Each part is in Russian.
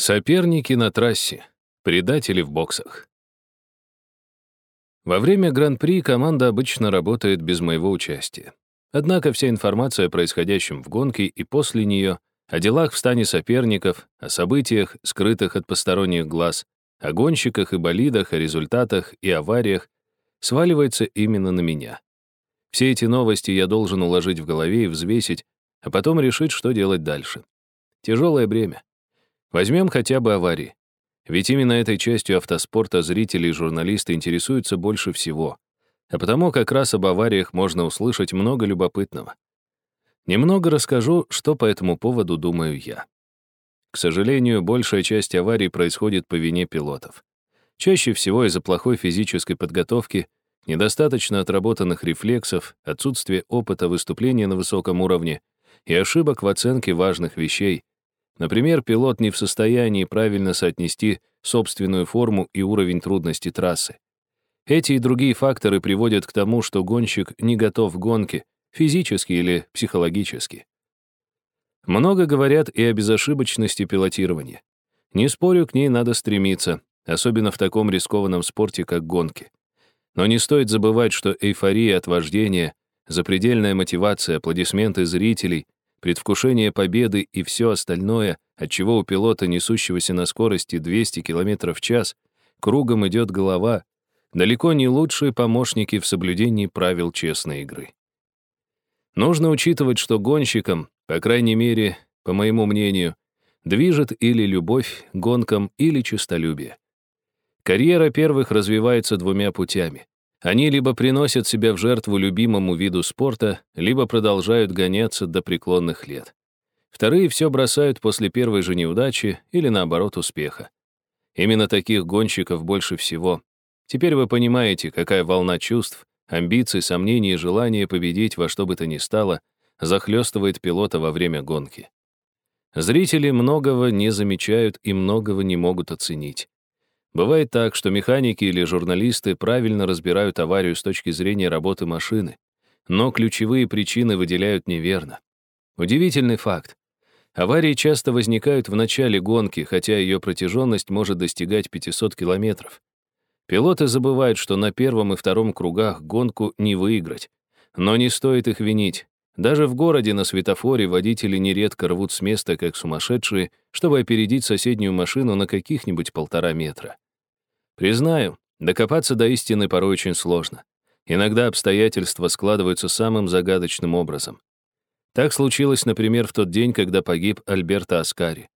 Соперники на трассе. Предатели в боксах. Во время Гран-при команда обычно работает без моего участия. Однако вся информация о происходящем в гонке и после нее, о делах в стане соперников, о событиях, скрытых от посторонних глаз, о гонщиках и болидах, о результатах и авариях, сваливается именно на меня. Все эти новости я должен уложить в голове и взвесить, а потом решить, что делать дальше. Тяжелое бремя. Возьмем хотя бы аварии. Ведь именно этой частью автоспорта зрители и журналисты интересуются больше всего. А потому как раз об авариях можно услышать много любопытного. Немного расскажу, что по этому поводу думаю я. К сожалению, большая часть аварий происходит по вине пилотов. Чаще всего из-за плохой физической подготовки, недостаточно отработанных рефлексов, отсутствия опыта выступления на высоком уровне и ошибок в оценке важных вещей, Например, пилот не в состоянии правильно соотнести собственную форму и уровень трудности трассы. Эти и другие факторы приводят к тому, что гонщик не готов к гонке, физически или психологически. Много говорят и о безошибочности пилотирования. Не спорю, к ней надо стремиться, особенно в таком рискованном спорте, как гонки. Но не стоит забывать, что эйфория от вождения, запредельная мотивация, аплодисменты зрителей — предвкушение победы и все остальное, от чего у пилота, несущегося на скорости 200 км в час, кругом идет голова, далеко не лучшие помощники в соблюдении правил честной игры. Нужно учитывать, что гонщикам, по крайней мере, по моему мнению, движет или любовь гонкам, или честолюбие. Карьера первых развивается двумя путями. Они либо приносят себя в жертву любимому виду спорта, либо продолжают гоняться до преклонных лет. Вторые все бросают после первой же неудачи или, наоборот, успеха. Именно таких гонщиков больше всего. Теперь вы понимаете, какая волна чувств, амбиций, сомнений и желания победить во что бы то ни стало захлестывает пилота во время гонки. Зрители многого не замечают и многого не могут оценить. Бывает так, что механики или журналисты правильно разбирают аварию с точки зрения работы машины, но ключевые причины выделяют неверно. Удивительный факт. Аварии часто возникают в начале гонки, хотя ее протяженность может достигать 500 километров. Пилоты забывают, что на первом и втором кругах гонку не выиграть. Но не стоит их винить. Даже в городе на светофоре водители нередко рвут с места, как сумасшедшие, чтобы опередить соседнюю машину на каких-нибудь полтора метра. Признаю, докопаться до истины порой очень сложно. Иногда обстоятельства складываются самым загадочным образом. Так случилось, например, в тот день, когда погиб Альберто Аскари.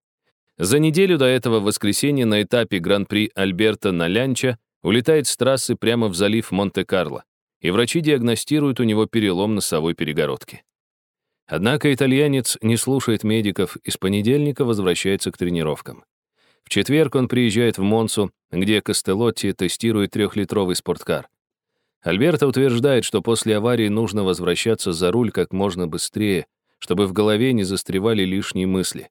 За неделю до этого в воскресенье на этапе Гран-при Альберто на Лянча улетает с трассы прямо в залив Монте-Карло, и врачи диагностируют у него перелом носовой перегородки. Однако итальянец не слушает медиков и с понедельника возвращается к тренировкам. В четверг он приезжает в Монсу, где Костелотти тестирует трехлитровый спорткар. Альберто утверждает, что после аварии нужно возвращаться за руль как можно быстрее, чтобы в голове не застревали лишние мысли.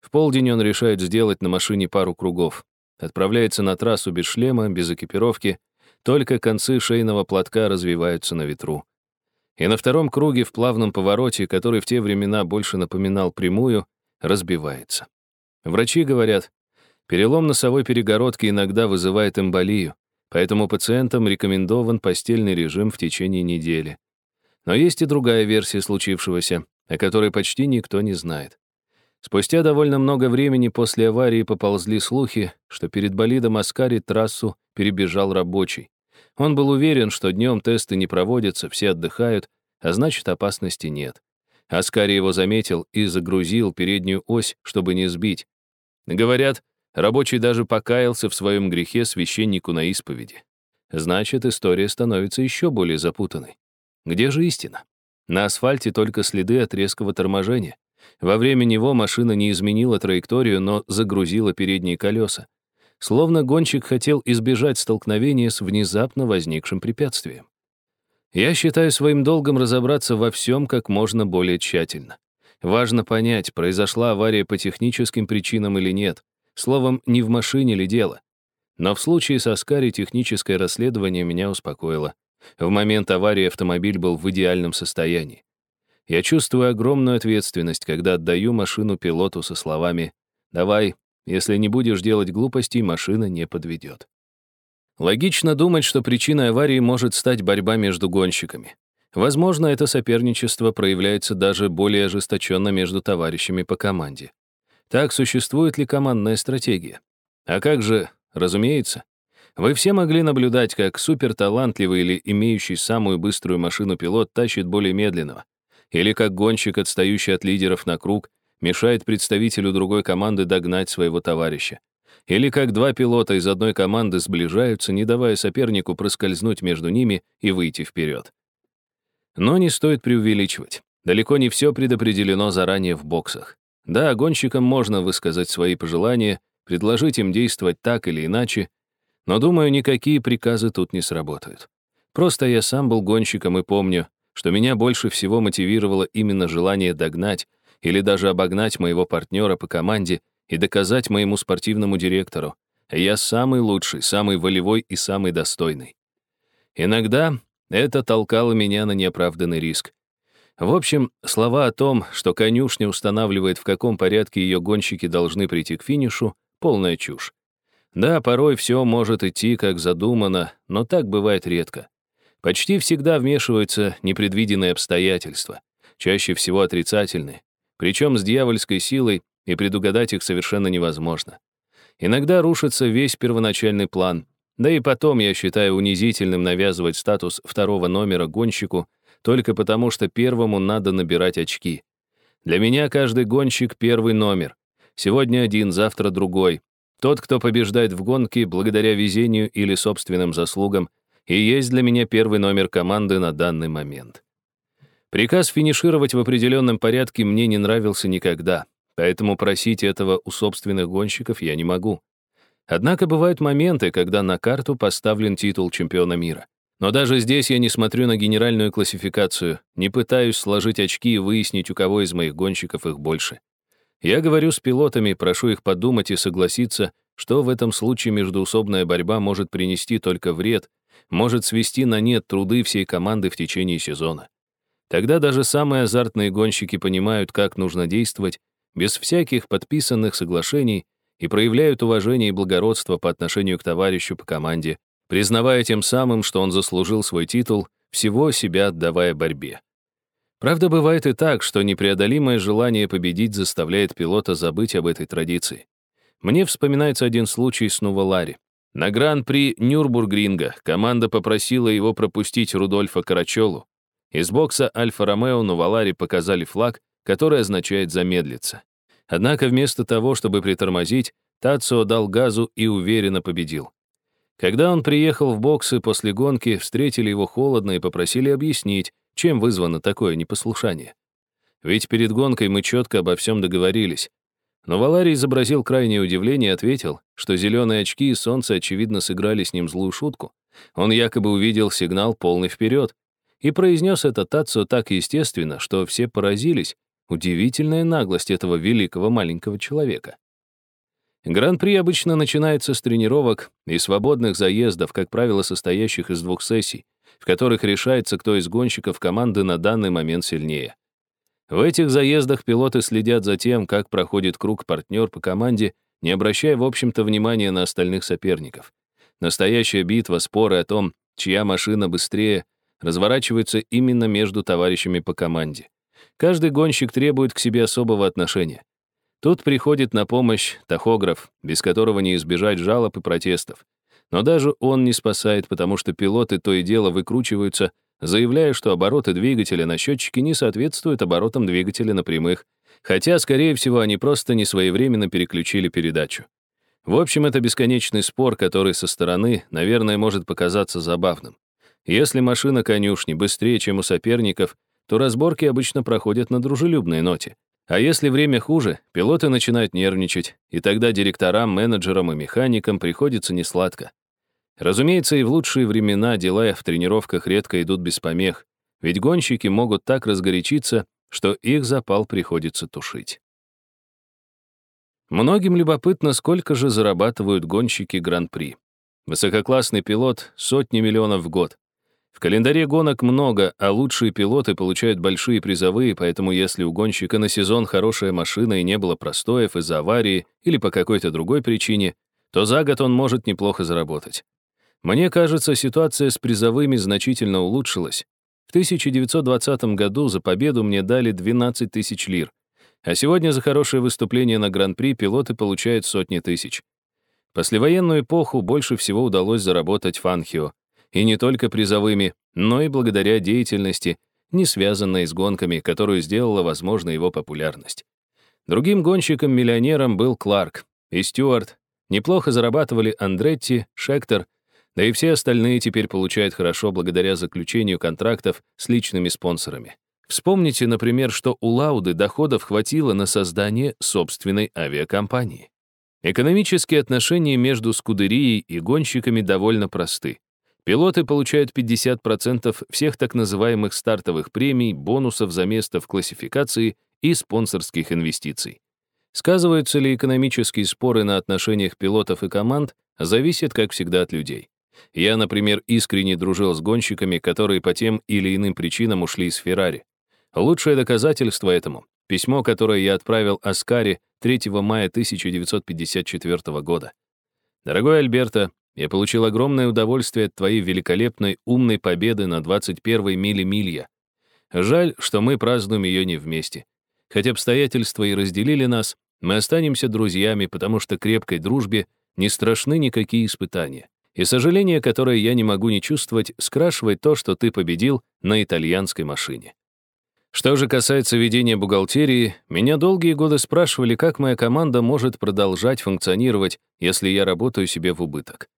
В полдень он решает сделать на машине пару кругов. Отправляется на трассу без шлема, без экипировки, только концы шейного платка развиваются на ветру. И на втором круге в плавном повороте, который в те времена больше напоминал прямую, разбивается. Врачи говорят, перелом носовой перегородки иногда вызывает эмболию, поэтому пациентам рекомендован постельный режим в течение недели. Но есть и другая версия случившегося, о которой почти никто не знает. Спустя довольно много времени после аварии поползли слухи, что перед болидом Аскари трассу перебежал рабочий. Он был уверен, что днем тесты не проводятся, все отдыхают, а значит, опасности нет. Аскари его заметил и загрузил переднюю ось, чтобы не сбить. Говорят, рабочий даже покаялся в своем грехе священнику на исповеди. Значит, история становится еще более запутанной. Где же истина? На асфальте только следы от резкого торможения. Во время него машина не изменила траекторию, но загрузила передние колеса словно гонщик хотел избежать столкновения с внезапно возникшим препятствием. Я считаю своим долгом разобраться во всем как можно более тщательно. Важно понять, произошла авария по техническим причинам или нет. Словом, не в машине ли дело. Но в случае с Аскари техническое расследование меня успокоило. В момент аварии автомобиль был в идеальном состоянии. Я чувствую огромную ответственность, когда отдаю машину пилоту со словами «Давай, Если не будешь делать глупостей, машина не подведет. Логично думать, что причиной аварии может стать борьба между гонщиками. Возможно, это соперничество проявляется даже более ожесточенно между товарищами по команде. Так существует ли командная стратегия? А как же, разумеется, вы все могли наблюдать, как суперталантливый или имеющий самую быструю машину пилот тащит более медленного, или как гонщик, отстающий от лидеров на круг, мешает представителю другой команды догнать своего товарища. Или как два пилота из одной команды сближаются, не давая сопернику проскользнуть между ними и выйти вперед. Но не стоит преувеличивать. Далеко не все предопределено заранее в боксах. Да, гонщикам можно высказать свои пожелания, предложить им действовать так или иначе, но, думаю, никакие приказы тут не сработают. Просто я сам был гонщиком и помню, что меня больше всего мотивировало именно желание догнать или даже обогнать моего партнера по команде и доказать моему спортивному директору, я самый лучший, самый волевой и самый достойный. Иногда это толкало меня на неоправданный риск. В общем, слова о том, что конюшня устанавливает, в каком порядке ее гонщики должны прийти к финишу, полная чушь. Да, порой все может идти как задумано, но так бывает редко. Почти всегда вмешиваются непредвиденные обстоятельства, чаще всего отрицательные, причем с дьявольской силой, и предугадать их совершенно невозможно. Иногда рушится весь первоначальный план, да и потом я считаю унизительным навязывать статус второго номера гонщику только потому, что первому надо набирать очки. Для меня каждый гонщик — первый номер. Сегодня один, завтра другой, тот, кто побеждает в гонке благодаря везению или собственным заслугам, и есть для меня первый номер команды на данный момент. Приказ финишировать в определенном порядке мне не нравился никогда, поэтому просить этого у собственных гонщиков я не могу. Однако бывают моменты, когда на карту поставлен титул чемпиона мира. Но даже здесь я не смотрю на генеральную классификацию, не пытаюсь сложить очки и выяснить, у кого из моих гонщиков их больше. Я говорю с пилотами, прошу их подумать и согласиться, что в этом случае междуусобная борьба может принести только вред, может свести на нет труды всей команды в течение сезона. Тогда даже самые азартные гонщики понимают, как нужно действовать, без всяких подписанных соглашений и проявляют уважение и благородство по отношению к товарищу по команде, признавая тем самым, что он заслужил свой титул, всего себя отдавая борьбе. Правда, бывает и так, что непреодолимое желание победить заставляет пилота забыть об этой традиции. Мне вспоминается один случай с Нувалари. На гран-при Нюрбургринга команда попросила его пропустить Рудольфа Карачелу. Из бокса Альфа-Ромео Нувалари показали флаг, который означает «замедлиться». Однако вместо того, чтобы притормозить, Тацио дал газу и уверенно победил. Когда он приехал в боксы после гонки, встретили его холодно и попросили объяснить, чем вызвано такое непослушание? Ведь перед гонкой мы четко обо всем договорились. Но Валарий изобразил крайнее удивление и ответил, что зеленые очки и солнце, очевидно, сыграли с ним злую шутку. Он якобы увидел сигнал полный вперед и произнес это Тацу так естественно, что все поразились. Удивительная наглость этого великого маленького человека. Гран-при обычно начинается с тренировок и свободных заездов, как правило, состоящих из двух сессий, в которых решается, кто из гонщиков команды на данный момент сильнее. В этих заездах пилоты следят за тем, как проходит круг партнер по команде, не обращая, в общем-то, внимания на остальных соперников. Настоящая битва, споры о том, чья машина быстрее, разворачиваются именно между товарищами по команде. Каждый гонщик требует к себе особого отношения. Тут приходит на помощь тахограф, без которого не избежать жалоб и протестов. Но даже он не спасает, потому что пилоты то и дело выкручиваются, заявляя, что обороты двигателя на счетчике не соответствуют оборотам двигателя на прямых, хотя, скорее всего, они просто не своевременно переключили передачу. В общем, это бесконечный спор, который со стороны, наверное, может показаться забавным. Если машина конюшни быстрее, чем у соперников, то разборки обычно проходят на дружелюбной ноте. А если время хуже, пилоты начинают нервничать, и тогда директорам, менеджерам и механикам приходится несладко. Разумеется, и в лучшие времена дела в тренировках редко идут без помех, ведь гонщики могут так разгорячиться, что их запал приходится тушить. Многим любопытно, сколько же зарабатывают гонщики Гран-при. Высококлассный пилот — сотни миллионов в год. В календаре гонок много, а лучшие пилоты получают большие призовые, поэтому если у гонщика на сезон хорошая машина и не было простоев из-за аварии или по какой-то другой причине, то за год он может неплохо заработать. Мне кажется, ситуация с призовыми значительно улучшилась. В 1920 году за победу мне дали 12 тысяч лир, а сегодня за хорошее выступление на Гран-при пилоты получают сотни тысяч. Послевоенную эпоху больше всего удалось заработать Фанхио, и не только призовыми, но и благодаря деятельности, не связанной с гонками, которую сделала возможна его популярность. Другим гонщиком-миллионером был Кларк и Стюарт. Неплохо зарабатывали Андретти, Шектор, да и все остальные теперь получают хорошо благодаря заключению контрактов с личными спонсорами. Вспомните, например, что у Лауды доходов хватило на создание собственной авиакомпании. Экономические отношения между скудерией и гонщиками довольно просты. Пилоты получают 50% всех так называемых стартовых премий, бонусов за место в классификации и спонсорских инвестиций. Сказываются ли экономические споры на отношениях пилотов и команд, зависит, как всегда, от людей. Я, например, искренне дружил с гонщиками, которые по тем или иным причинам ушли из Феррари. Лучшее доказательство этому — письмо, которое я отправил Аскаре 3 мая 1954 года. «Дорогой Альберто, я получил огромное удовольствие от твоей великолепной умной победы на 21-й миле Милья. Жаль, что мы празднуем ее не вместе. Хотя обстоятельства и разделили нас, мы останемся друзьями, потому что крепкой дружбе не страшны никакие испытания. И сожаление, которое я не могу не чувствовать, скрашивает то, что ты победил на итальянской машине. Что же касается ведения бухгалтерии, меня долгие годы спрашивали, как моя команда может продолжать функционировать, если я работаю себе в убыток.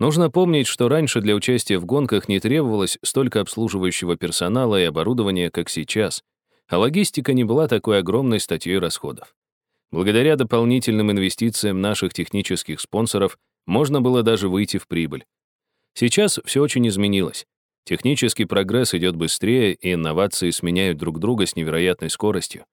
Нужно помнить, что раньше для участия в гонках не требовалось столько обслуживающего персонала и оборудования, как сейчас, а логистика не была такой огромной статьей расходов. Благодаря дополнительным инвестициям наших технических спонсоров можно было даже выйти в прибыль. Сейчас все очень изменилось. Технический прогресс идет быстрее, и инновации сменяют друг друга с невероятной скоростью.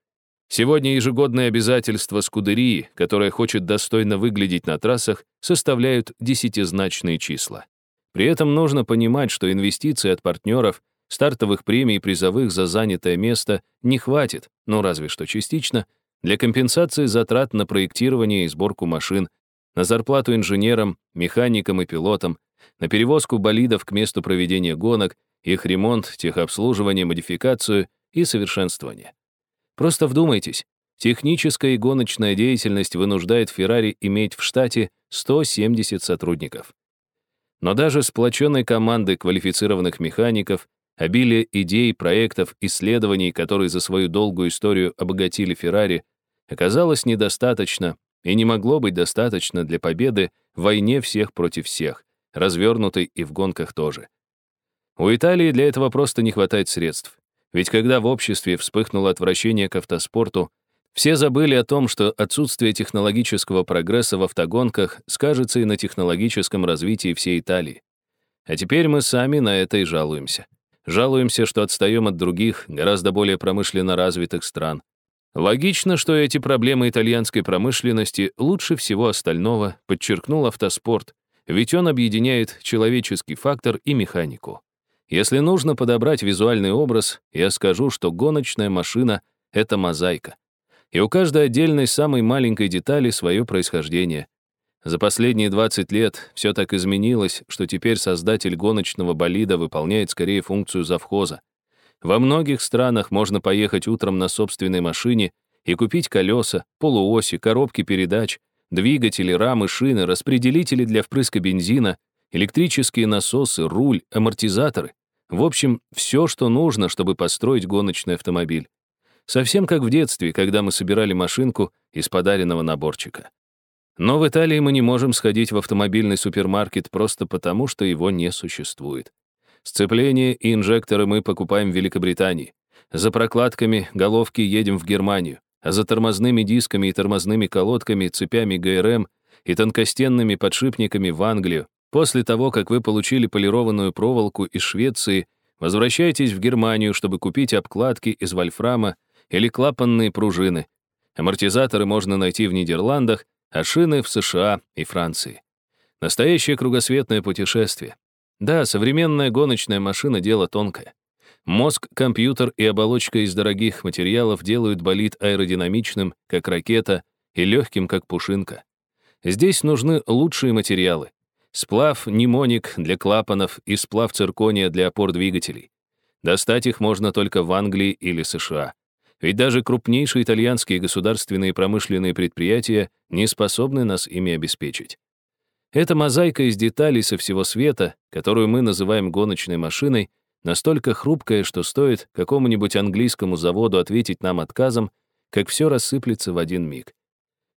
Сегодня ежегодные обязательства Скудерии, которая хочет достойно выглядеть на трассах, составляют десятизначные числа. При этом нужно понимать, что инвестиций от партнеров, стартовых премий и призовых за занятое место не хватит, ну разве что частично, для компенсации затрат на проектирование и сборку машин, на зарплату инженерам, механикам и пилотам, на перевозку болидов к месту проведения гонок, их ремонт, техобслуживание, модификацию и совершенствование. Просто вдумайтесь, техническая и гоночная деятельность вынуждает Ferrari иметь в штате 170 сотрудников. Но даже сплоченной командой квалифицированных механиков, обилие идей, проектов, исследований, которые за свою долгую историю обогатили Ferrari, оказалось недостаточно и не могло быть достаточно для победы в войне всех против всех, развернутой и в гонках тоже. У Италии для этого просто не хватает средств. Ведь когда в обществе вспыхнуло отвращение к автоспорту, все забыли о том, что отсутствие технологического прогресса в автогонках скажется и на технологическом развитии всей Италии. А теперь мы сами на это и жалуемся. Жалуемся, что отстаем от других, гораздо более промышленно развитых стран. Логично, что эти проблемы итальянской промышленности лучше всего остального подчеркнул автоспорт, ведь он объединяет человеческий фактор и механику. Если нужно подобрать визуальный образ, я скажу, что гоночная машина — это мозаика. И у каждой отдельной самой маленькой детали свое происхождение. За последние 20 лет все так изменилось, что теперь создатель гоночного болида выполняет скорее функцию завхоза. Во многих странах можно поехать утром на собственной машине и купить колеса, полуоси, коробки передач, двигатели, рамы, шины, распределители для впрыска бензина, электрические насосы, руль, амортизаторы. В общем, все, что нужно, чтобы построить гоночный автомобиль. Совсем как в детстве, когда мы собирали машинку из подаренного наборчика. Но в Италии мы не можем сходить в автомобильный супермаркет просто потому, что его не существует. Сцепление и инжекторы мы покупаем в Великобритании. За прокладками головки едем в Германию, а за тормозными дисками и тормозными колодками, цепями ГРМ и тонкостенными подшипниками в Англию, После того, как вы получили полированную проволоку из Швеции, возвращайтесь в Германию, чтобы купить обкладки из вольфрама или клапанные пружины. Амортизаторы можно найти в Нидерландах, а шины в США и Франции. Настоящее кругосветное путешествие. Да, современная гоночная машина — дело тонкое. Мозг, компьютер и оболочка из дорогих материалов делают болид аэродинамичным, как ракета, и легким, как пушинка. Здесь нужны лучшие материалы. Сплав немоник для клапанов и сплав циркония для опор двигателей. Достать их можно только в Англии или США. Ведь даже крупнейшие итальянские государственные промышленные предприятия не способны нас ими обеспечить. Эта мозаика из деталей со всего света, которую мы называем гоночной машиной, настолько хрупкая, что стоит какому-нибудь английскому заводу ответить нам отказом, как все рассыплется в один миг.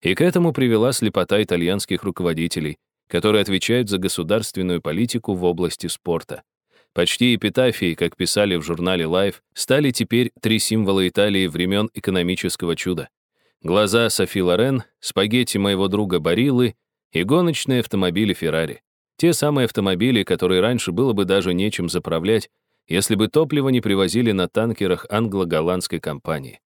И к этому привела слепота итальянских руководителей, которые отвечают за государственную политику в области спорта. Почти эпитафии, как писали в журнале Life, стали теперь три символа Италии времен экономического чуда. Глаза Софи Лорен, спагетти моего друга Бариллы и гоночные автомобили Феррари. Те самые автомобили, которые раньше было бы даже нечем заправлять, если бы топливо не привозили на танкерах англо-голландской компании.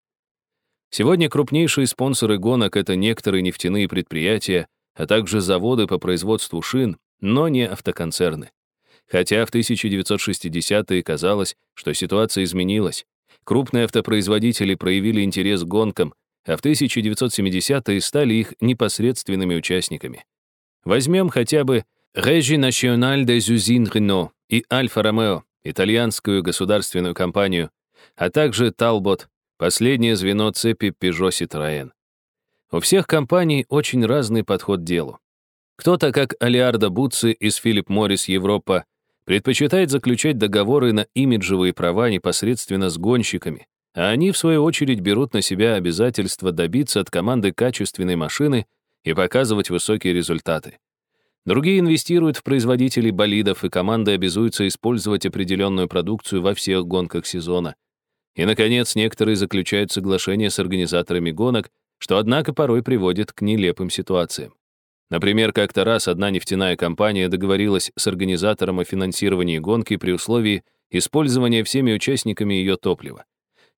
Сегодня крупнейшие спонсоры гонок — это некоторые нефтяные предприятия, а также заводы по производству шин, но не автоконцерны. Хотя в 1960-е казалось, что ситуация изменилась. Крупные автопроизводители проявили интерес к гонкам, а в 1970-е стали их непосредственными участниками. Возьмем хотя бы Régie Nationale des Usines Renault и Alfa Romeo, итальянскую государственную компанию, а также Talbot, последнее звено цепи Peugeot Citroën. У всех компаний очень разный подход к делу. Кто-то, как Алиардо Буцци из Philip Morris Европа, предпочитает заключать договоры на имиджевые права непосредственно с гонщиками, а они, в свою очередь, берут на себя обязательство добиться от команды качественной машины и показывать высокие результаты. Другие инвестируют в производителей болидов, и команды обязуются использовать определенную продукцию во всех гонках сезона. И, наконец, некоторые заключают соглашения с организаторами гонок, что, однако, порой приводит к нелепым ситуациям. Например, как-то раз одна нефтяная компания договорилась с организатором о финансировании гонки при условии использования всеми участниками ее топлива.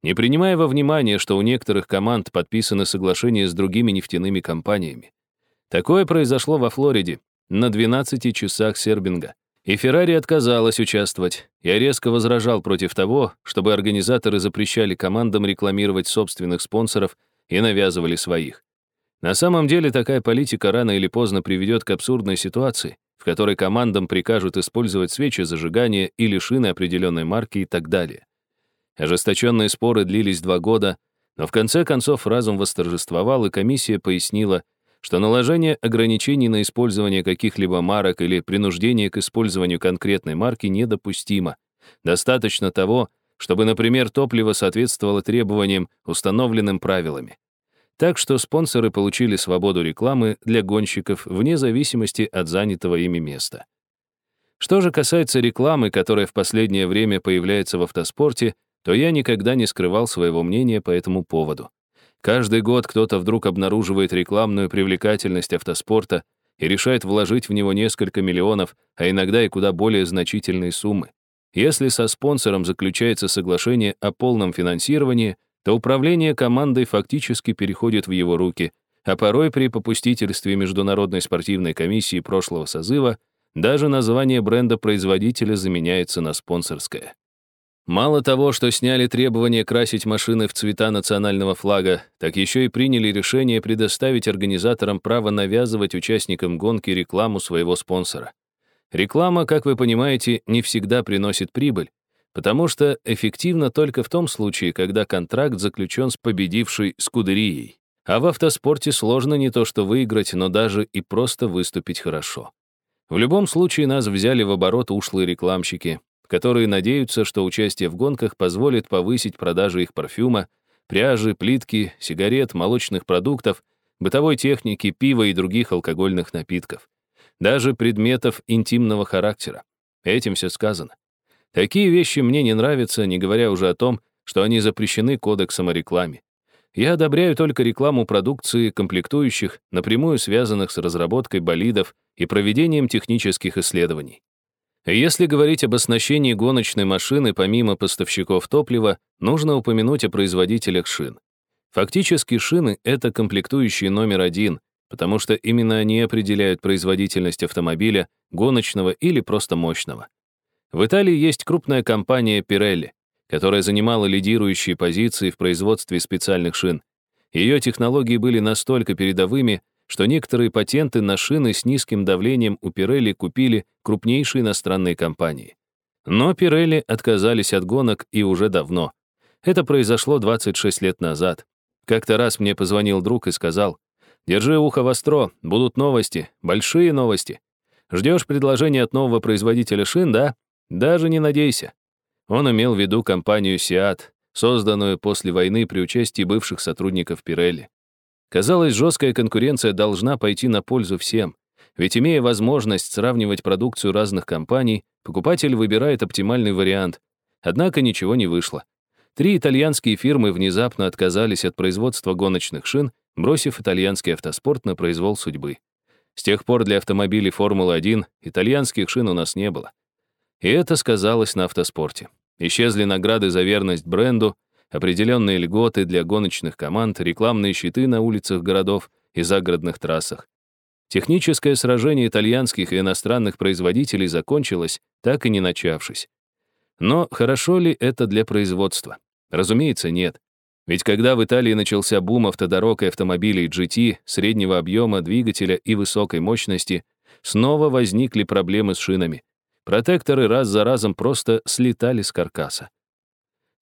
Не принимая во внимание, что у некоторых команд подписаны соглашения с другими нефтяными компаниями. Такое произошло во Флориде, на 12 часах сербинга. И Феррари отказалась участвовать. Я резко возражал против того, чтобы организаторы запрещали командам рекламировать собственных спонсоров и навязывали своих. На самом деле такая политика рано или поздно приведет к абсурдной ситуации, в которой командам прикажут использовать свечи зажигания или шины определенной марки и так далее. Ожесточенные споры длились два года, но в конце концов разум восторжествовал, и комиссия пояснила, что наложение ограничений на использование каких-либо марок или принуждение к использованию конкретной марки недопустимо. Достаточно того, чтобы, например, топливо соответствовало требованиям, установленным правилами. Так что спонсоры получили свободу рекламы для гонщиков вне зависимости от занятого ими места. Что же касается рекламы, которая в последнее время появляется в автоспорте, то я никогда не скрывал своего мнения по этому поводу. Каждый год кто-то вдруг обнаруживает рекламную привлекательность автоспорта и решает вложить в него несколько миллионов, а иногда и куда более значительные суммы. Если со спонсором заключается соглашение о полном финансировании, то управление командой фактически переходит в его руки, а порой при попустительстве Международной спортивной комиссии прошлого созыва даже название бренда-производителя заменяется на спонсорское. Мало того, что сняли требование красить машины в цвета национального флага, так еще и приняли решение предоставить организаторам право навязывать участникам гонки рекламу своего спонсора. Реклама, как вы понимаете, не всегда приносит прибыль, потому что эффективна только в том случае, когда контракт заключен с победившей скудерией. А в автоспорте сложно не то что выиграть, но даже и просто выступить хорошо. В любом случае нас взяли в оборот ушлые рекламщики, которые надеются, что участие в гонках позволит повысить продажи их парфюма, пряжи, плитки, сигарет, молочных продуктов, бытовой техники, пива и других алкогольных напитков. Даже предметов интимного характера. Этим все сказано. Такие вещи мне не нравятся, не говоря уже о том, что они запрещены кодексом о рекламе. Я одобряю только рекламу продукции комплектующих, напрямую связанных с разработкой болидов и проведением технических исследований. Если говорить об оснащении гоночной машины помимо поставщиков топлива, нужно упомянуть о производителях шин. Фактически шины — это комплектующие номер один, потому что именно они определяют производительность автомобиля, гоночного или просто мощного. В Италии есть крупная компания Pirelli, которая занимала лидирующие позиции в производстве специальных шин. Ее технологии были настолько передовыми, что некоторые патенты на шины с низким давлением у Pirelli купили крупнейшие иностранные компании. Но Pirelli отказались от гонок и уже давно. Это произошло 26 лет назад. Как-то раз мне позвонил друг и сказал, «Держи ухо востро, будут новости, большие новости. Ждешь предложения от нового производителя шин, да? Даже не надейся». Он имел в виду компанию Seat, созданную после войны при участии бывших сотрудников Pirelli. Казалось, жесткая конкуренция должна пойти на пользу всем. Ведь имея возможность сравнивать продукцию разных компаний, покупатель выбирает оптимальный вариант. Однако ничего не вышло. Три итальянские фирмы внезапно отказались от производства гоночных шин, бросив итальянский автоспорт на произвол судьбы. С тех пор для автомобилей Формулы-1 итальянских шин у нас не было. И это сказалось на автоспорте. Исчезли награды за верность бренду, определенные льготы для гоночных команд, рекламные щиты на улицах городов и загородных трассах. Техническое сражение итальянских и иностранных производителей закончилось, так и не начавшись. Но хорошо ли это для производства? Разумеется, нет. Ведь когда в Италии начался бум автодорог и автомобилей GT, среднего объема двигателя и высокой мощности, снова возникли проблемы с шинами. Протекторы раз за разом просто слетали с каркаса.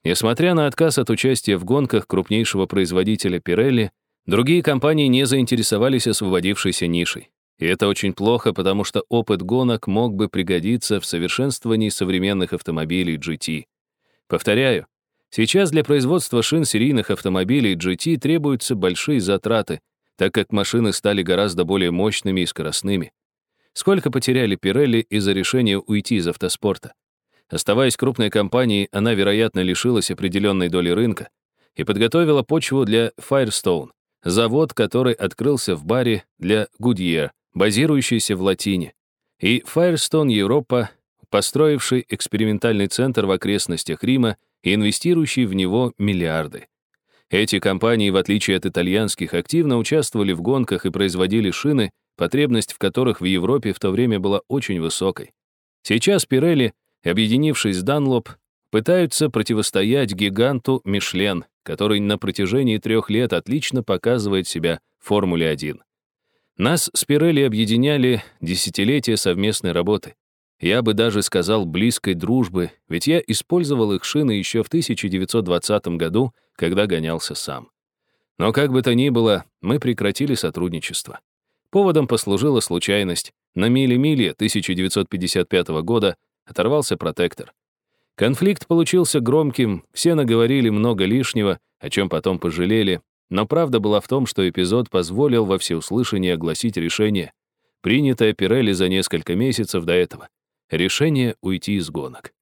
Несмотря на отказ от участия в гонках крупнейшего производителя Pirelli, другие компании не заинтересовались освободившейся нишей. И это очень плохо, потому что опыт гонок мог бы пригодиться в совершенствовании современных автомобилей GT. Повторяю, сейчас для производства шин серийных автомобилей GT требуются большие затраты, так как машины стали гораздо более мощными и скоростными. Сколько потеряли Pirelli из-за решения уйти из автоспорта? Оставаясь крупной компанией, она, вероятно, лишилась определенной доли рынка и подготовила почву для Firestone, завод, который открылся в баре для Goodyear, базирующийся в Латине, и Firestone Европа, построивший экспериментальный центр в окрестностях Рима и инвестирующий в него миллиарды. Эти компании, в отличие от итальянских, активно участвовали в гонках и производили шины, потребность в которых в Европе в то время была очень высокой. Сейчас Pirelli объединившись с Данлоп, пытаются противостоять гиганту Мишлен, который на протяжении трех лет отлично показывает себя в Формуле-1. Нас с Пирелли объединяли десятилетия совместной работы. Я бы даже сказал близкой дружбы, ведь я использовал их шины еще в 1920 году, когда гонялся сам. Но как бы то ни было, мы прекратили сотрудничество. Поводом послужила случайность. На миле-миле 1955 года оторвался протектор. Конфликт получился громким, все наговорили много лишнего, о чем потом пожалели, но правда была в том, что эпизод позволил во всеуслышание огласить решение, принятое Пирелли за несколько месяцев до этого. Решение уйти из гонок.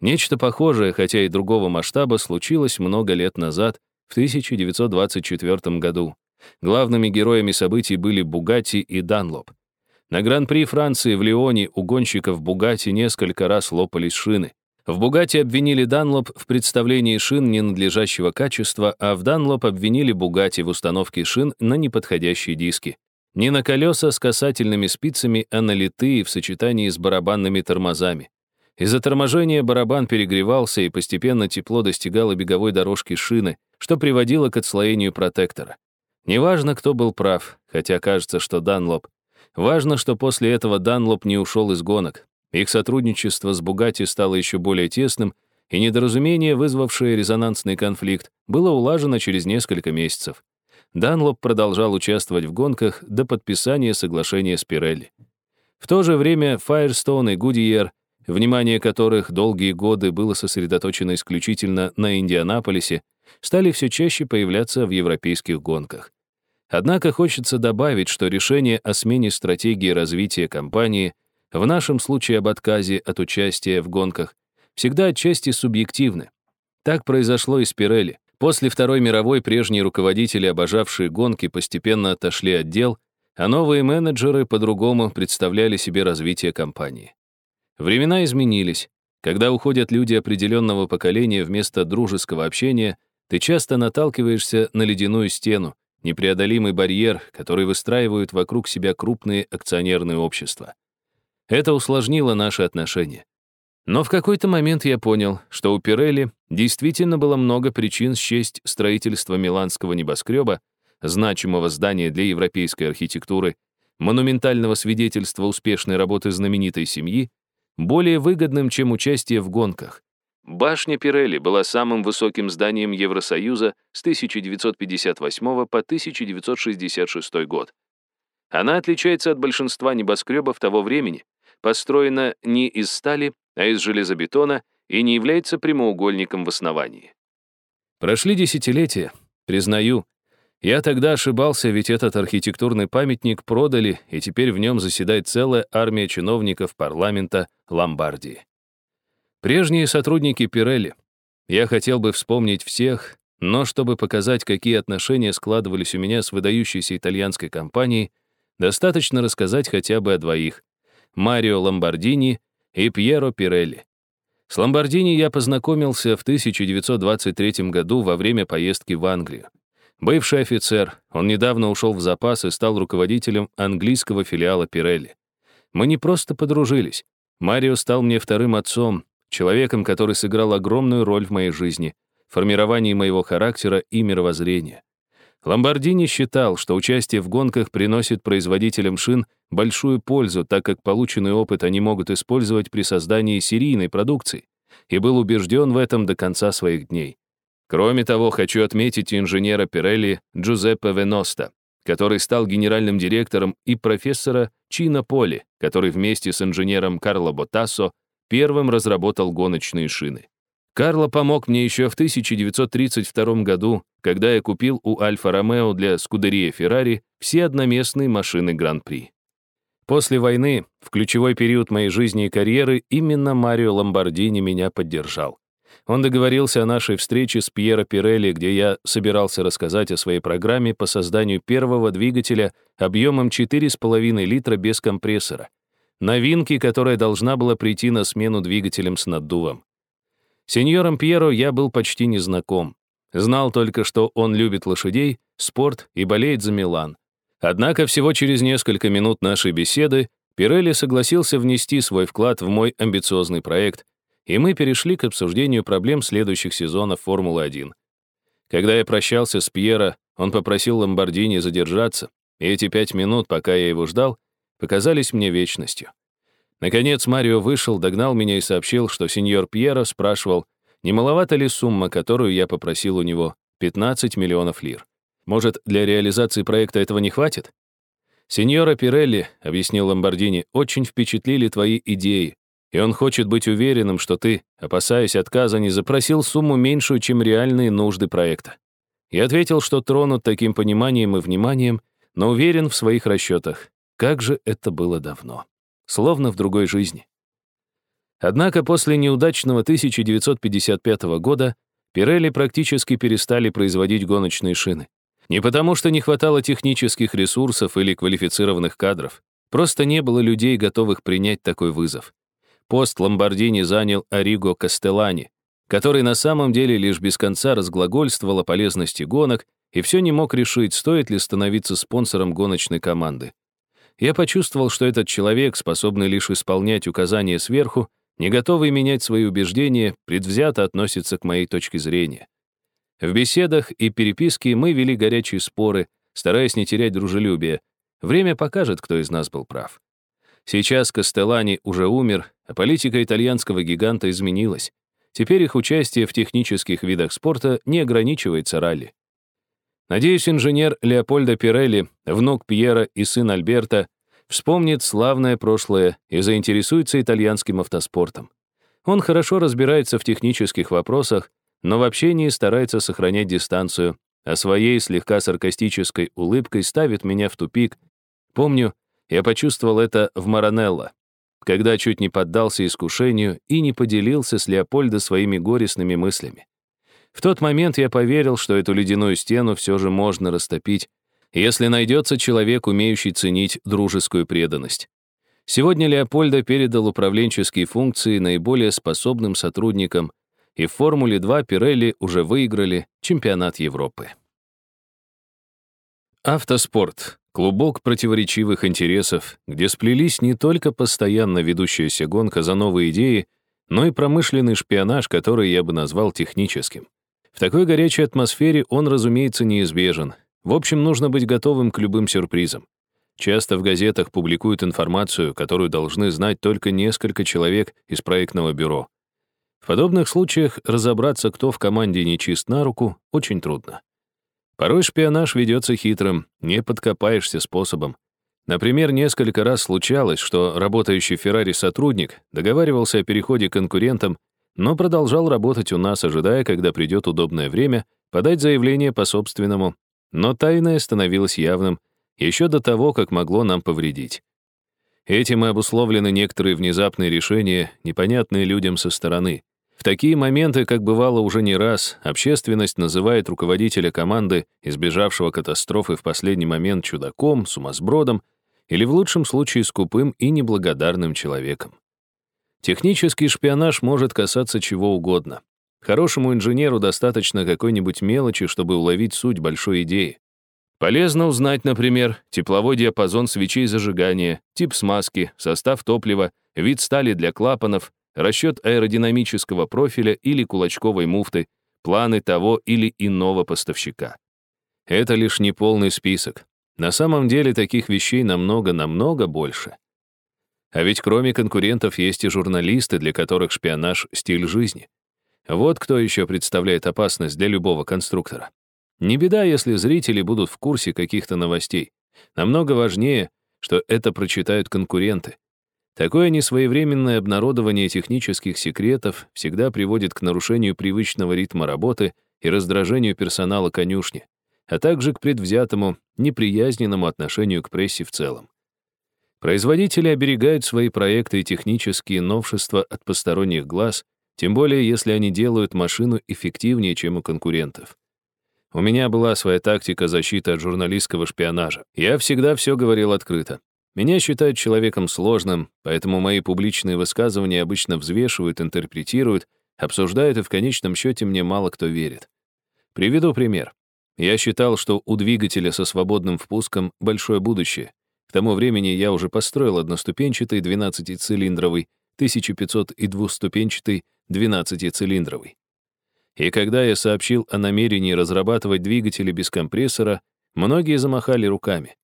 Нечто похожее, хотя и другого масштаба, случилось много лет назад, в 1924 году. Главными героями событий были Бугатти и Данлоп. На Гран-при Франции в Лионе у гонщиков Бугати несколько раз лопались шины. В Бугати обвинили Данлоп в представлении шин ненадлежащего качества, а в Данлоп обвинили Бугати в установке шин на неподходящие диски. Не на колеса с касательными спицами, а на литые в сочетании с барабанными тормозами. Из-за торможения барабан перегревался, и постепенно тепло достигало беговой дорожки шины, что приводило к отслоению протектора. Неважно, кто был прав, хотя кажется, что Данлоп Важно, что после этого Данлоп не ушел из гонок. Их сотрудничество с Бугатти стало еще более тесным, и недоразумение, вызвавшее резонансный конфликт, было улажено через несколько месяцев. Данлоп продолжал участвовать в гонках до подписания соглашения с Пирелли. В то же время Firestone и Goodyear, внимание которых долгие годы было сосредоточено исключительно на Индианаполисе, стали все чаще появляться в европейских гонках. Однако хочется добавить, что решение о смене стратегии развития компании, в нашем случае об отказе от участия в гонках, всегда отчасти субъективны. Так произошло и с Пирелли. После Второй мировой прежние руководители, обожавшие гонки, постепенно отошли от дел, а новые менеджеры по-другому представляли себе развитие компании. Времена изменились. Когда уходят люди определенного поколения вместо дружеского общения, ты часто наталкиваешься на ледяную стену, непреодолимый барьер, который выстраивают вокруг себя крупные акционерные общества. Это усложнило наши отношения. Но в какой-то момент я понял, что у Пирелли действительно было много причин счесть строительство миланского небоскреба, значимого здания для европейской архитектуры, монументального свидетельства успешной работы знаменитой семьи, более выгодным, чем участие в гонках. Башня Пирелли была самым высоким зданием Евросоюза с 1958 по 1966 год. Она отличается от большинства небоскребов того времени, построена не из стали, а из железобетона и не является прямоугольником в основании. Прошли десятилетия, признаю, я тогда ошибался, ведь этот архитектурный памятник продали, и теперь в нем заседает целая армия чиновников парламента Ломбардии. Прежние сотрудники Пирелли. Я хотел бы вспомнить всех, но чтобы показать, какие отношения складывались у меня с выдающейся итальянской компанией, достаточно рассказать хотя бы о двоих — Марио Ломбардини и Пьеро Пирелли. С Ломбардини я познакомился в 1923 году во время поездки в Англию. Бывший офицер, он недавно ушел в запас и стал руководителем английского филиала Пирелли. Мы не просто подружились. Марио стал мне вторым отцом, человеком, который сыграл огромную роль в моей жизни, формировании моего характера и мировоззрения. Ламбордини считал, что участие в гонках приносит производителям шин большую пользу, так как полученный опыт они могут использовать при создании серийной продукции, и был убежден в этом до конца своих дней. Кроме того, хочу отметить инженера Пирелли Джузеппе Веноста, который стал генеральным директором, и профессора Чина Поли, который вместе с инженером Карло Ботассо первым разработал гоночные шины. Карло помог мне еще в 1932 году, когда я купил у Альфа-Ромео для Скудерия Феррари все одноместные машины Гран-при. После войны, в ключевой период моей жизни и карьеры, именно Марио Ломбардини меня поддержал. Он договорился о нашей встрече с Пьеро Пирелли, где я собирался рассказать о своей программе по созданию первого двигателя объемом 4,5 литра без компрессора. Новинки, которая должна была прийти на смену двигателям с наддувом. Сеньором Пьеро я был почти не знаком. Знал только, что он любит лошадей, спорт и болеет за Милан. Однако всего через несколько минут нашей беседы Пирелли согласился внести свой вклад в мой амбициозный проект, и мы перешли к обсуждению проблем следующих сезонов Формулы-1. Когда я прощался с Пьеро, он попросил Ламбордини задержаться, и эти пять минут, пока я его ждал, показались мне вечностью. Наконец Марио вышел, догнал меня и сообщил, что сеньор Пьеро спрашивал, не маловата ли сумма, которую я попросил у него, 15 миллионов лир. Может, для реализации проекта этого не хватит? «Сеньора Пирелли», — объяснил Ламбордини, — «очень впечатлили твои идеи, и он хочет быть уверенным, что ты, опасаясь отказа, не запросил сумму меньшую, чем реальные нужды проекта. Я ответил, что тронут таким пониманием и вниманием, но уверен в своих расчетах. Как же это было давно. Словно в другой жизни. Однако после неудачного 1955 года Пирелли практически перестали производить гоночные шины. Не потому, что не хватало технических ресурсов или квалифицированных кадров. Просто не было людей, готовых принять такой вызов. Пост Ломбардини занял Ариго Кастеллани, который на самом деле лишь без конца разглагольствовал о полезности гонок и все не мог решить, стоит ли становиться спонсором гоночной команды. Я почувствовал, что этот человек, способный лишь исполнять указания сверху, не готовый менять свои убеждения, предвзято относится к моей точке зрения. В беседах и переписке мы вели горячие споры, стараясь не терять дружелюбие. Время покажет, кто из нас был прав. Сейчас Кастеллани уже умер, а политика итальянского гиганта изменилась. Теперь их участие в технических видах спорта не ограничивается ралли. Надеюсь, инженер Леопольдо Пирелли, внук Пьера и сын Альберта, вспомнит славное прошлое и заинтересуется итальянским автоспортом. Он хорошо разбирается в технических вопросах, но в общении старается сохранять дистанцию, а своей слегка саркастической улыбкой ставит меня в тупик. Помню, я почувствовал это в Маранелло, когда чуть не поддался искушению и не поделился с Леопольдо своими горестными мыслями. В тот момент я поверил, что эту ледяную стену все же можно растопить, если найдется человек, умеющий ценить дружескую преданность. Сегодня Леопольдо передал управленческие функции наиболее способным сотрудникам, и в Формуле-2 Пирелли уже выиграли чемпионат Европы. Автоспорт. Клубок противоречивых интересов, где сплелись не только постоянно ведущаяся гонка за новые идеи, но и промышленный шпионаж, который я бы назвал техническим. В такой горячей атмосфере он, разумеется, неизбежен. В общем, нужно быть готовым к любым сюрпризам. Часто в газетах публикуют информацию, которую должны знать только несколько человек из проектного бюро. В подобных случаях разобраться, кто в команде не чист на руку, очень трудно. Порой шпионаж ведется хитрым, не подкопаешься способом. Например, несколько раз случалось, что работающий в Феррари сотрудник договаривался о переходе конкурентам, но продолжал работать у нас, ожидая, когда придет удобное время, подать заявление по собственному, но тайное становилось явным еще до того, как могло нам повредить. Этим и обусловлены некоторые внезапные решения, непонятные людям со стороны. В такие моменты, как бывало уже не раз, общественность называет руководителя команды, избежавшего катастрофы в последний момент чудаком, сумасбродом или в лучшем случае скупым и неблагодарным человеком. Технический шпионаж может касаться чего угодно. Хорошему инженеру достаточно какой-нибудь мелочи, чтобы уловить суть большой идеи. Полезно узнать, например, тепловой диапазон свечей зажигания, тип смазки, состав топлива, вид стали для клапанов, расчет аэродинамического профиля или кулачковой муфты, планы того или иного поставщика. Это лишь неполный список. На самом деле таких вещей намного-намного больше. А ведь кроме конкурентов есть и журналисты, для которых шпионаж — стиль жизни. Вот кто еще представляет опасность для любого конструктора. Не беда, если зрители будут в курсе каких-то новостей. Намного важнее, что это прочитают конкуренты. Такое несвоевременное обнародование технических секретов всегда приводит к нарушению привычного ритма работы и раздражению персонала конюшни, а также к предвзятому, неприязненному отношению к прессе в целом. Производители оберегают свои проекты и технические новшества от посторонних глаз, тем более если они делают машину эффективнее, чем у конкурентов. У меня была своя тактика защиты от журналистского шпионажа. Я всегда все говорил открыто. Меня считают человеком сложным, поэтому мои публичные высказывания обычно взвешивают, интерпретируют, обсуждают, и в конечном счете мне мало кто верит. Приведу пример. Я считал, что у двигателя со свободным впуском большое будущее. К тому времени я уже построил одноступенчатый 12-цилиндровый, 1500 и двухступенчатый 12-цилиндровый. И когда я сообщил о намерении разрабатывать двигатели без компрессора, многие замахали руками.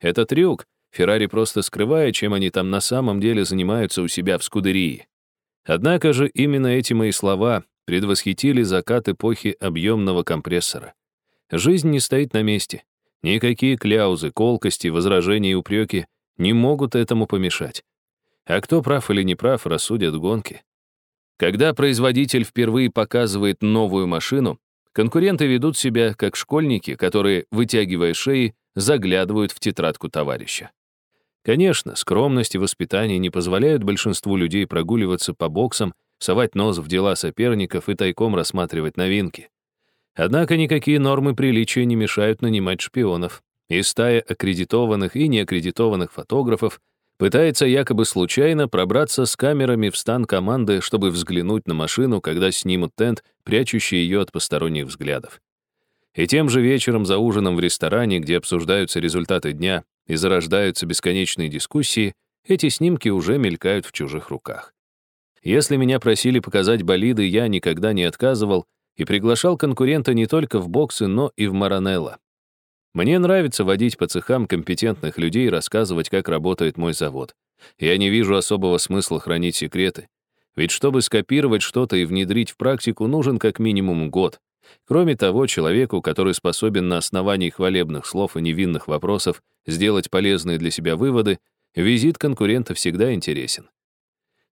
Это трюк, Феррари просто скрывая, чем они там на самом деле занимаются у себя в Скудерии. Однако же именно эти мои слова предвосхитили закат эпохи объемного компрессора. Жизнь не стоит на месте. Никакие кляузы, колкости, возражения и упреки не могут этому помешать. А кто прав или не прав, рассудят гонки. Когда производитель впервые показывает новую машину, конкуренты ведут себя как школьники, которые, вытягивая шеи, заглядывают в тетрадку товарища. Конечно, скромность и воспитание не позволяют большинству людей прогуливаться по боксам, совать нос в дела соперников и тайком рассматривать новинки. Однако никакие нормы приличия не мешают нанимать шпионов. И стая аккредитованных и неаккредитованных фотографов пытается якобы случайно пробраться с камерами в стан команды, чтобы взглянуть на машину, когда снимут тент, прячущий ее от посторонних взглядов. И тем же вечером за ужином в ресторане, где обсуждаются результаты дня, и зарождаются бесконечные дискуссии, эти снимки уже мелькают в чужих руках. Если меня просили показать болиды, я никогда не отказывал и приглашал конкурента не только в боксы, но и в Маранелло. Мне нравится водить по цехам компетентных людей и рассказывать, как работает мой завод. Я не вижу особого смысла хранить секреты. Ведь чтобы скопировать что-то и внедрить в практику, нужен как минимум год. Кроме того, человеку, который способен на основании хвалебных слов и невинных вопросов сделать полезные для себя выводы, визит конкурента всегда интересен.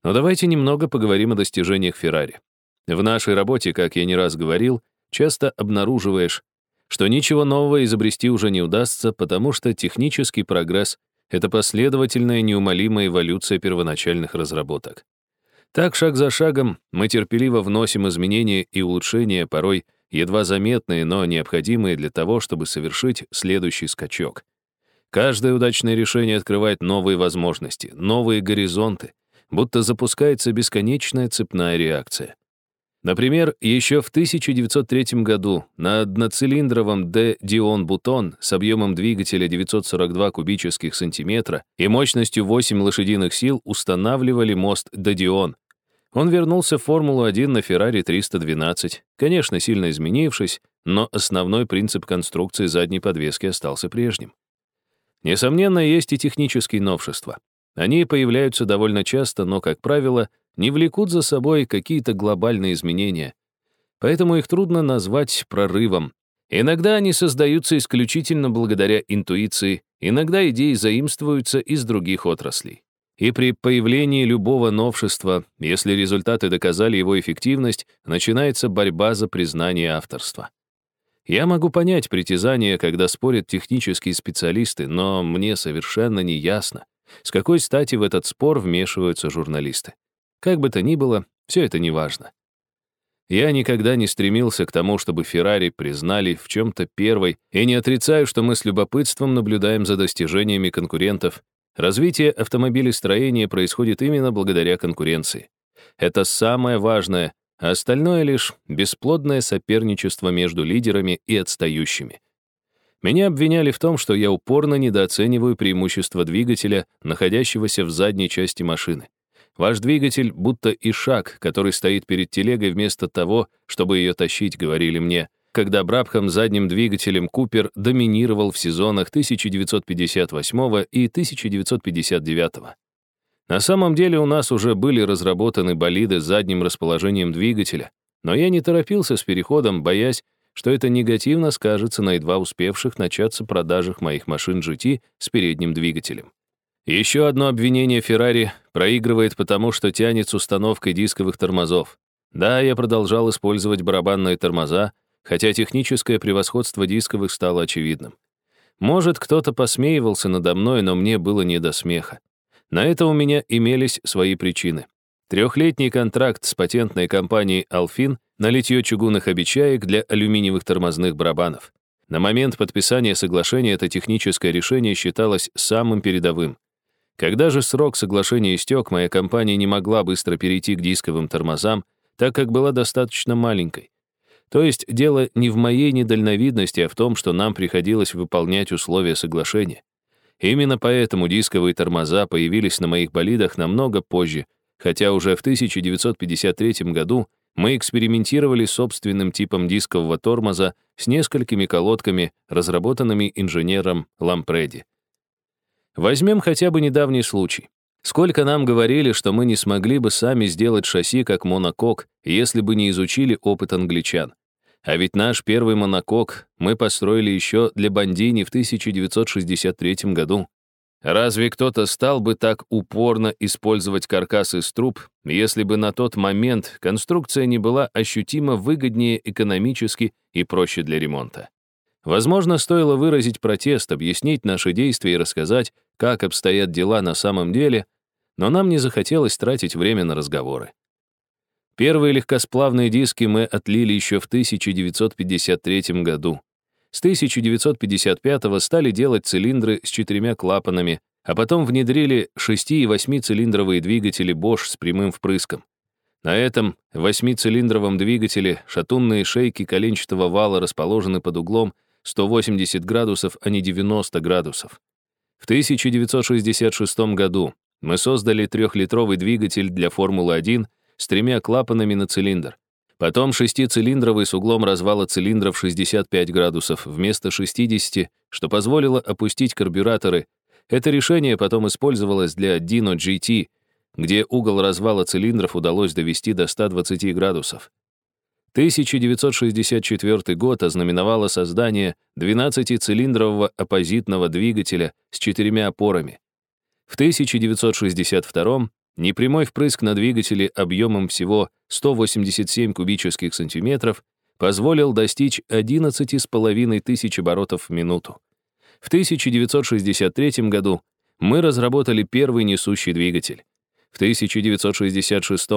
Но давайте немного поговорим о достижениях Феррари. В нашей работе, как я не раз говорил, часто обнаруживаешь, что ничего нового изобрести уже не удастся, потому что технический прогресс — это последовательная неумолимая эволюция первоначальных разработок. Так, шаг за шагом, мы терпеливо вносим изменения и улучшения, порой едва заметные, но необходимые для того, чтобы совершить следующий скачок. Каждое удачное решение открывает новые возможности, новые горизонты, будто запускается бесконечная цепная реакция. Например, еще в 1903 году на одноцилиндровом D Dion Бутон с объемом двигателя 942 кубических сантиметра и мощностью 8 лошадиных сил устанавливали мост Додион. Он вернулся в Формулу-1 на Ferrari 312, конечно, сильно изменившись, но основной принцип конструкции задней подвески остался прежним. Несомненно, есть и технические новшества. Они появляются довольно часто, но, как правило, не влекут за собой какие-то глобальные изменения. Поэтому их трудно назвать прорывом. Иногда они создаются исключительно благодаря интуиции, иногда идеи заимствуются из других отраслей. И при появлении любого новшества, если результаты доказали его эффективность, начинается борьба за признание авторства. Я могу понять притязания, когда спорят технические специалисты, но мне совершенно не ясно, с какой стати в этот спор вмешиваются журналисты. Как бы то ни было, все это не важно. Я никогда не стремился к тому, чтобы Феррари признали в чем-то первой, и не отрицаю, что мы с любопытством наблюдаем за достижениями конкурентов. Развитие автомобилестроения происходит именно благодаря конкуренции. Это самое важное, а остальное лишь бесплодное соперничество между лидерами и отстающими. Меня обвиняли в том, что я упорно недооцениваю преимущества двигателя, находящегося в задней части машины. Ваш двигатель будто ишак, который стоит перед телегой вместо того, чтобы ее тащить, говорили мне, когда Брабхам задним двигателем Купер доминировал в сезонах 1958 и 1959. На самом деле у нас уже были разработаны болиды с задним расположением двигателя, но я не торопился с переходом, боясь, что это негативно скажется на едва успевших начаться продажах моих машин GT с передним двигателем. Еще одно обвинение Ferrari проигрывает потому, что тянет с установкой дисковых тормозов. Да, я продолжал использовать барабанные тормоза, хотя техническое превосходство дисковых стало очевидным. Может, кто-то посмеивался надо мной, но мне было не до смеха. На это у меня имелись свои причины. Трехлетний контракт с патентной компанией «Алфин» на литье чугунных обечаек для алюминиевых тормозных барабанов. На момент подписания соглашения это техническое решение считалось самым передовым. Когда же срок соглашения истек, моя компания не могла быстро перейти к дисковым тормозам, так как была достаточно маленькой. То есть дело не в моей недальновидности, а в том, что нам приходилось выполнять условия соглашения. Именно поэтому дисковые тормоза появились на моих болидах намного позже, хотя уже в 1953 году мы экспериментировали с собственным типом дискового тормоза с несколькими колодками, разработанными инженером Лампреди. Возьмем хотя бы недавний случай. Сколько нам говорили, что мы не смогли бы сами сделать шасси как монокок, если бы не изучили опыт англичан. А ведь наш первый монокок мы построили еще для Бандини в 1963 году. Разве кто-то стал бы так упорно использовать каркас из труб, если бы на тот момент конструкция не была ощутимо выгоднее экономически и проще для ремонта? Возможно, стоило выразить протест, объяснить наши действия и рассказать, как обстоят дела на самом деле, но нам не захотелось тратить время на разговоры. Первые легкосплавные диски мы отлили еще в 1953 году. С 1955 стали делать цилиндры с четырьмя клапанами, а потом внедрили 6- и 8-цилиндровые двигатели Bosch с прямым впрыском. На этом восьмицилиндровом двигателе шатунные шейки коленчатого вала расположены под углом 180 градусов, а не 90 градусов. В 1966 году мы создали трехлитровый двигатель для Формулы-1 с тремя клапанами на цилиндр. Потом шестицилиндровый с углом развала цилиндров 65 градусов вместо 60, что позволило опустить карбюраторы. Это решение потом использовалось для Dino GT, где угол развала цилиндров удалось довести до 120 градусов. 1964 год ознаменовало создание 12-цилиндрового оппозитного двигателя с четырьмя опорами. В 1962 Непрямой впрыск на двигателе объемом всего 187 кубических сантиметров позволил достичь 11,5 тысяч оборотов в минуту. В 1963 году мы разработали первый несущий двигатель. В 1966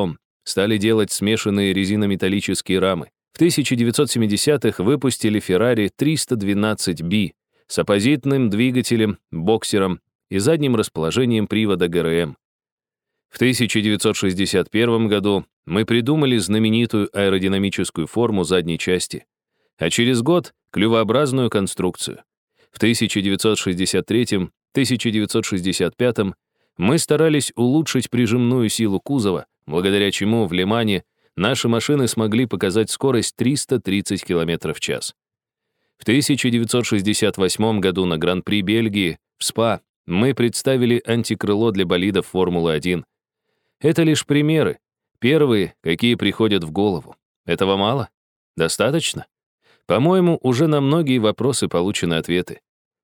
стали делать смешанные резинометаллические рамы. В 1970-х выпустили Ferrari 312B с оппозитным двигателем, боксером и задним расположением привода ГРМ. В 1961 году мы придумали знаменитую аэродинамическую форму задней части, а через год — клювообразную конструкцию. В 1963-1965 мы старались улучшить прижимную силу кузова, благодаря чему в Лимане наши машины смогли показать скорость 330 км в час. В 1968 году на Гран-при Бельгии в СПА мы представили антикрыло для болидов Формулы-1. Это лишь примеры, первые, какие приходят в голову. Этого мало? Достаточно? По-моему, уже на многие вопросы получены ответы.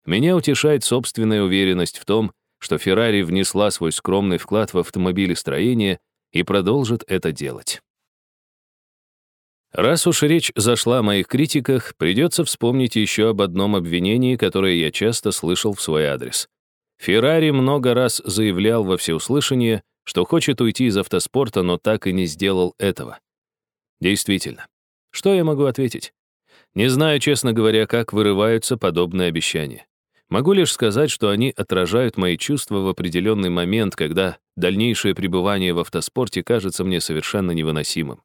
Меня утешает собственная уверенность в том, что Феррари внесла свой скромный вклад в автомобилестроение и продолжит это делать. Раз уж речь зашла о моих критиках, придется вспомнить еще об одном обвинении, которое я часто слышал в свой адрес. Феррари много раз заявлял во всеуслышание, что хочет уйти из автоспорта, но так и не сделал этого. Действительно. Что я могу ответить? Не знаю, честно говоря, как вырываются подобные обещания. Могу лишь сказать, что они отражают мои чувства в определенный момент, когда дальнейшее пребывание в автоспорте кажется мне совершенно невыносимым.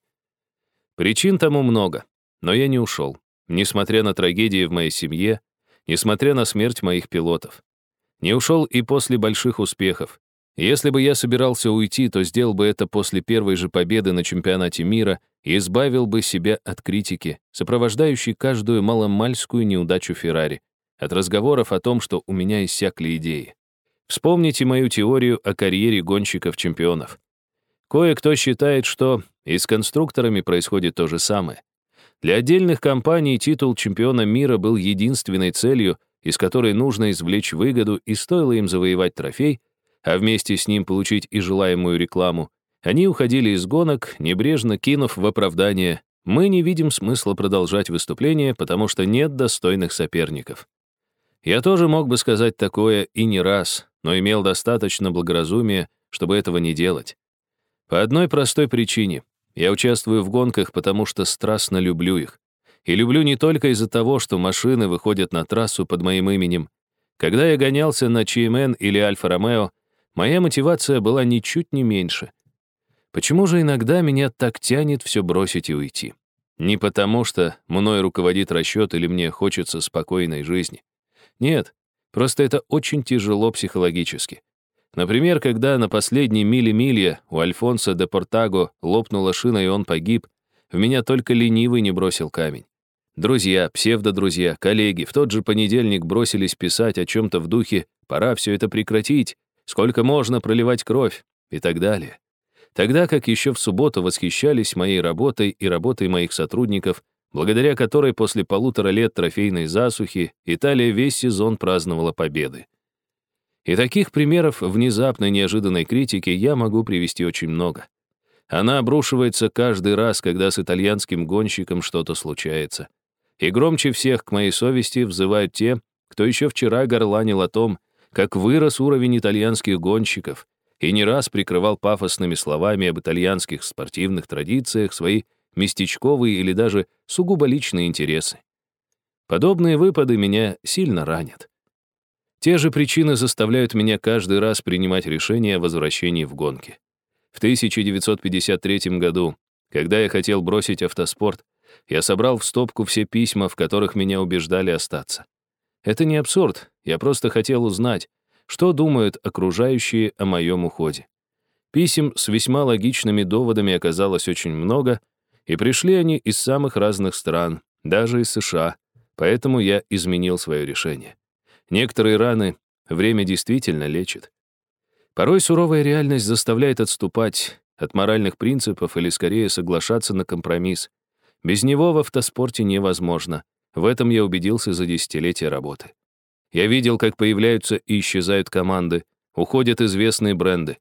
Причин тому много, но я не ушел, несмотря на трагедии в моей семье, несмотря на смерть моих пилотов. Не ушел и после больших успехов. Если бы я собирался уйти, то сделал бы это после первой же победы на чемпионате мира и избавил бы себя от критики, сопровождающей каждую маломальскую неудачу Феррари, от разговоров о том, что у меня иссякли идеи. Вспомните мою теорию о карьере гонщиков-чемпионов. Кое-кто считает, что и с конструкторами происходит то же самое. Для отдельных компаний титул чемпиона мира был единственной целью, из которой нужно извлечь выгоду, и стоило им завоевать трофей, а вместе с ним получить и желаемую рекламу, они уходили из гонок, небрежно кинув в оправдание «Мы не видим смысла продолжать выступление, потому что нет достойных соперников». Я тоже мог бы сказать такое и не раз, но имел достаточно благоразумия, чтобы этого не делать. По одной простой причине. Я участвую в гонках, потому что страстно люблю их. И люблю не только из-за того, что машины выходят на трассу под моим именем. Когда я гонялся на ЧМН или Альфа-Ромео, моя мотивация была ничуть не меньше. Почему же иногда меня так тянет все бросить и уйти? Не потому, что мной руководит расчет или мне хочется спокойной жизни. Нет, просто это очень тяжело психологически. Например, когда на последней миле-милье у Альфонса де Портаго лопнула шина и он погиб, в меня только ленивый не бросил камень. Друзья, псевдодрузья, коллеги в тот же понедельник бросились писать о чем-то в духе «пора все это прекратить», «сколько можно проливать кровь» и так далее. Тогда как еще в субботу восхищались моей работой и работой моих сотрудников, благодаря которой после полутора лет трофейной засухи Италия весь сезон праздновала победы. И таких примеров внезапной неожиданной критики я могу привести очень много. Она обрушивается каждый раз, когда с итальянским гонщиком что-то случается. И громче всех к моей совести взывают те, кто еще вчера горланил о том, как вырос уровень итальянских гонщиков, и не раз прикрывал пафосными словами об итальянских спортивных традициях свои местечковые или даже сугубо личные интересы. Подобные выпады меня сильно ранят. Те же причины заставляют меня каждый раз принимать решение о возвращении в гонки. В 1953 году, когда я хотел бросить автоспорт, я собрал в стопку все письма, в которых меня убеждали остаться. Это не абсурд, я просто хотел узнать, что думают окружающие о моем уходе. Писем с весьма логичными доводами оказалось очень много, и пришли они из самых разных стран, даже из США, поэтому я изменил свое решение. Некоторые раны время действительно лечит. Порой суровая реальность заставляет отступать от моральных принципов или скорее соглашаться на компромисс. Без него в автоспорте невозможно. В этом я убедился за десятилетия работы. Я видел, как появляются и исчезают команды, уходят известные бренды.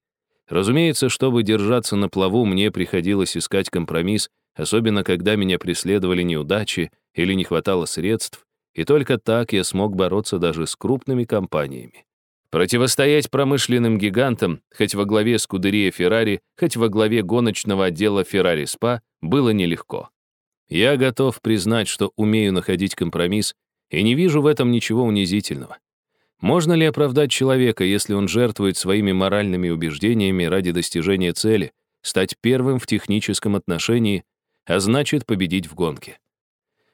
Разумеется, чтобы держаться на плаву, мне приходилось искать компромисс, особенно когда меня преследовали неудачи или не хватало средств, и только так я смог бороться даже с крупными компаниями. Противостоять промышленным гигантам, хоть во главе Скудерия Феррари, хоть во главе гоночного отдела Феррари СПА, было нелегко. Я готов признать, что умею находить компромисс, и не вижу в этом ничего унизительного. Можно ли оправдать человека, если он жертвует своими моральными убеждениями ради достижения цели, стать первым в техническом отношении, а значит победить в гонке?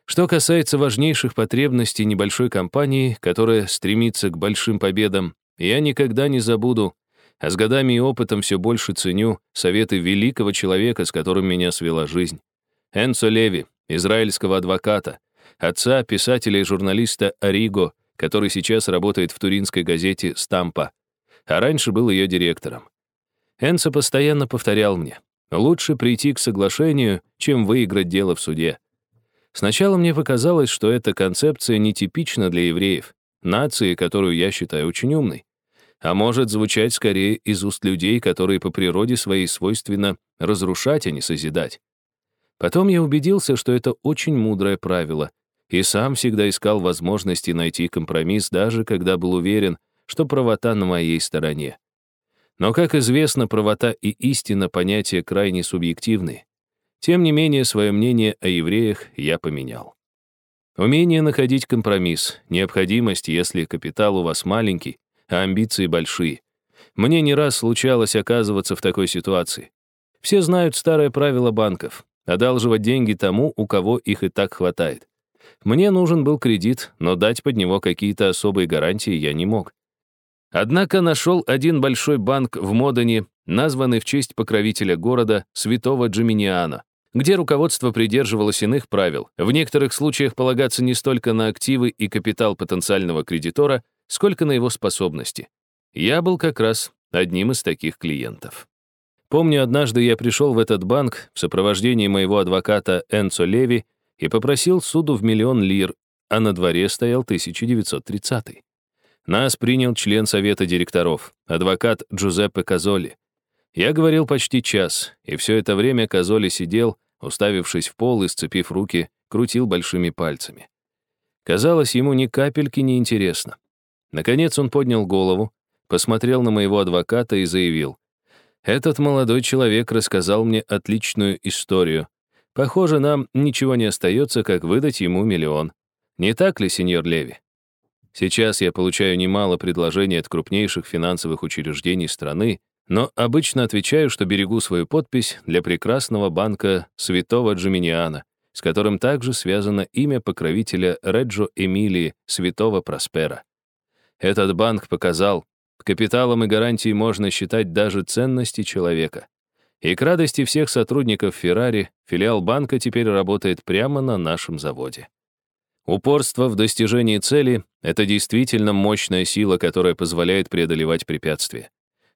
Что касается важнейших потребностей небольшой компании, которая стремится к большим победам, я никогда не забуду, а с годами и опытом все больше ценю советы великого человека, с которым меня свела жизнь. Энцо Леви, израильского адвоката, отца писателя и журналиста Ариго, который сейчас работает в туринской газете «Стампа», а раньше был ее директором. Энцо постоянно повторял мне, лучше прийти к соглашению, чем выиграть дело в суде. Сначала мне показалось, что эта концепция нетипична для евреев, нации, которую я считаю очень умной, а может звучать скорее из уст людей, которые по природе своей свойственно разрушать, а не созидать. Потом я убедился, что это очень мудрое правило, и сам всегда искал возможности найти компромисс, даже когда был уверен, что правота на моей стороне. Но, как известно, правота и истина — понятия крайне субъективны. Тем не менее, свое мнение о евреях я поменял. Умение находить компромисс, необходимость, если капитал у вас маленький, а амбиции большие. Мне не раз случалось оказываться в такой ситуации. Все знают старое правило банков — одалживать деньги тому, у кого их и так хватает. Мне нужен был кредит, но дать под него какие-то особые гарантии я не мог. Однако нашел один большой банк в Модене, названный в честь покровителя города, святого Джиминиана, где руководство придерживалось иных правил, в некоторых случаях полагаться не столько на активы и капитал потенциального кредитора, сколько на его способности. Я был как раз одним из таких клиентов. Помню, однажды я пришел в этот банк в сопровождении моего адвоката Энцо Леви и попросил суду в миллион лир, а на дворе стоял 1930 Нас принял член совета директоров, адвокат Джузеппе Казоли. Я говорил почти час, и все это время Казоли сидел, уставившись в пол и сцепив руки, крутил большими пальцами. Казалось, ему ни капельки не интересно. Наконец он поднял голову, посмотрел на моего адвоката и заявил. «Этот молодой человек рассказал мне отличную историю, Похоже, нам ничего не остается, как выдать ему миллион. Не так ли, сеньор Леви? Сейчас я получаю немало предложений от крупнейших финансовых учреждений страны, но обычно отвечаю, что берегу свою подпись для прекрасного банка Святого Джиминиана, с которым также связано имя покровителя Реджо Эмилии Святого Проспера. Этот банк показал, капиталом и гарантией можно считать даже ценности человека. И к радости всех сотрудников Феррари, филиал банка теперь работает прямо на нашем заводе. Упорство в достижении цели — это действительно мощная сила, которая позволяет преодолевать препятствия.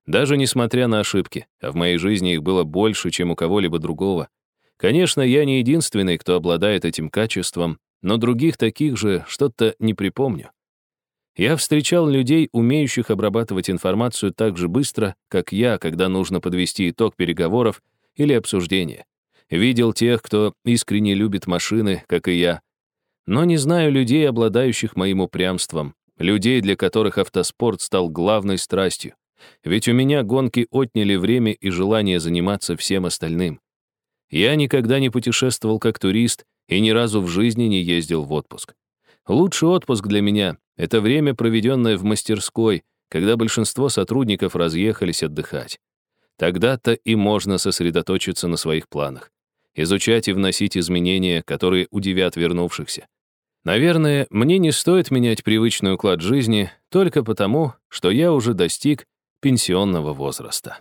Даже несмотря на ошибки, а в моей жизни их было больше, чем у кого-либо другого. Конечно, я не единственный, кто обладает этим качеством, но других таких же что-то не припомню. Я встречал людей, умеющих обрабатывать информацию так же быстро, как я, когда нужно подвести итог переговоров или обсуждения. Видел тех, кто искренне любит машины, как и я. Но не знаю людей, обладающих моим упрямством, людей, для которых автоспорт стал главной страстью. Ведь у меня гонки отняли время и желание заниматься всем остальным. Я никогда не путешествовал как турист и ни разу в жизни не ездил в отпуск. Лучший отпуск для меня — это время, проведенное в мастерской, когда большинство сотрудников разъехались отдыхать. Тогда-то и можно сосредоточиться на своих планах, изучать и вносить изменения, которые удивят вернувшихся. Наверное, мне не стоит менять привычный уклад жизни только потому, что я уже достиг пенсионного возраста.